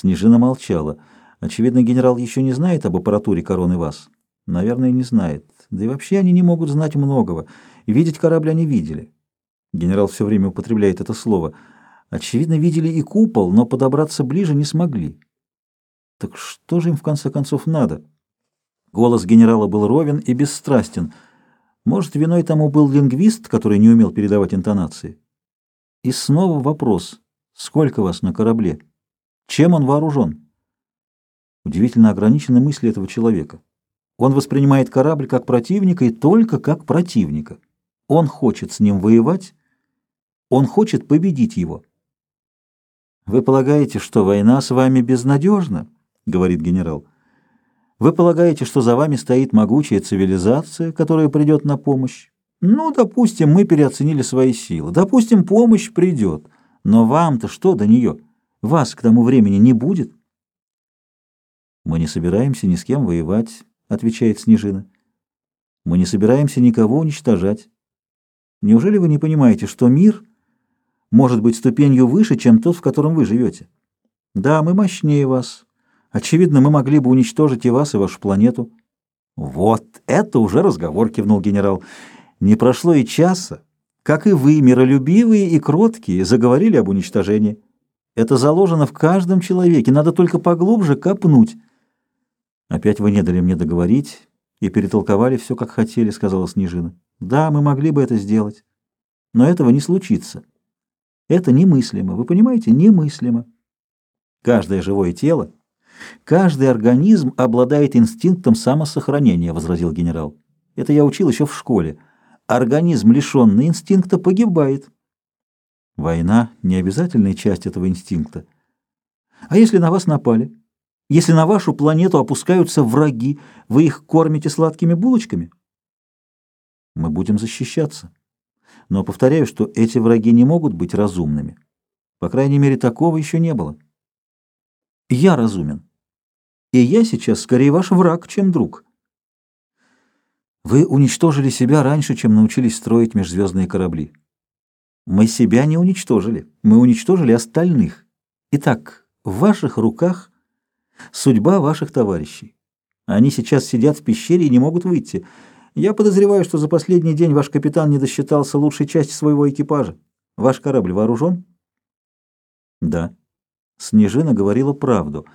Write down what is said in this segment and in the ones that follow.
Снежина молчала. Очевидно, генерал еще не знает об аппаратуре короны ВАЗ. Наверное, не знает. Да и вообще они не могут знать многого. Видеть корабль они видели. Генерал все время употребляет это слово. Очевидно, видели и купол, но подобраться ближе не смогли. Так что же им в конце концов надо? Голос генерала был ровен и бесстрастен. Может, виной тому был лингвист, который не умел передавать интонации? И снова вопрос. Сколько вас на корабле? Чем он вооружен? Удивительно ограничены мысли этого человека. Он воспринимает корабль как противника и только как противника. Он хочет с ним воевать, он хочет победить его. «Вы полагаете, что война с вами безнадежна?» — говорит генерал. «Вы полагаете, что за вами стоит могучая цивилизация, которая придет на помощь? Ну, допустим, мы переоценили свои силы. Допустим, помощь придет. Но вам-то что до нее? Вас к тому времени не будет?» «Мы не собираемся ни с кем воевать», — отвечает Снежина. «Мы не собираемся никого уничтожать. Неужели вы не понимаете, что мир может быть ступенью выше, чем тот, в котором вы живете? Да, мы мощнее вас. Очевидно, мы могли бы уничтожить и вас, и вашу планету. Вот это уже разговор, кивнул генерал. Не прошло и часа, как и вы, миролюбивые и кроткие, заговорили об уничтожении. Это заложено в каждом человеке, надо только поглубже копнуть. Опять вы не дали мне договорить и перетолковали все, как хотели, сказала Снежина. Да, мы могли бы это сделать, но этого не случится. Это немыслимо, вы понимаете, немыслимо. Каждое живое тело, каждый организм обладает инстинктом самосохранения, возразил генерал. Это я учил еще в школе. Организм, лишенный инстинкта, погибает. Война — не обязательная часть этого инстинкта. А если на вас напали? Если на вашу планету опускаются враги, вы их кормите сладкими булочками? мы будем защищаться. Но повторяю, что эти враги не могут быть разумными. По крайней мере, такого еще не было. Я разумен. И я сейчас скорее ваш враг, чем друг. Вы уничтожили себя раньше, чем научились строить межзвездные корабли. Мы себя не уничтожили, мы уничтожили остальных. Итак, в ваших руках судьба ваших товарищей. Они сейчас сидят в пещере и не могут выйти. Я подозреваю, что за последний день ваш капитан не досчитался лучшей части своего экипажа. Ваш корабль вооружен? Да. Снежина говорила правду.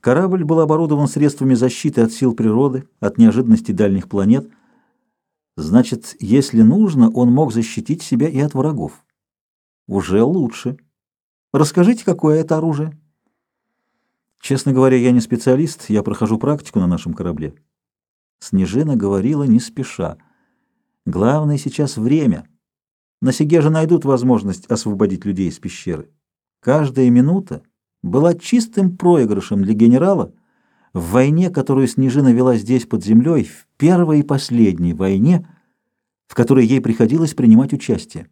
Корабль был оборудован средствами защиты от сил природы, от неожиданностей дальних планет. Значит, если нужно, он мог защитить себя и от врагов. Уже лучше. Расскажите, какое это оружие? Честно говоря, я не специалист, я прохожу практику на нашем корабле. Снежина говорила не спеша. Главное сейчас время. На Сигеже найдут возможность освободить людей из пещеры. Каждая минута была чистым проигрышем для генерала в войне, которую Снежина вела здесь под землей, в первой и последней войне, в которой ей приходилось принимать участие.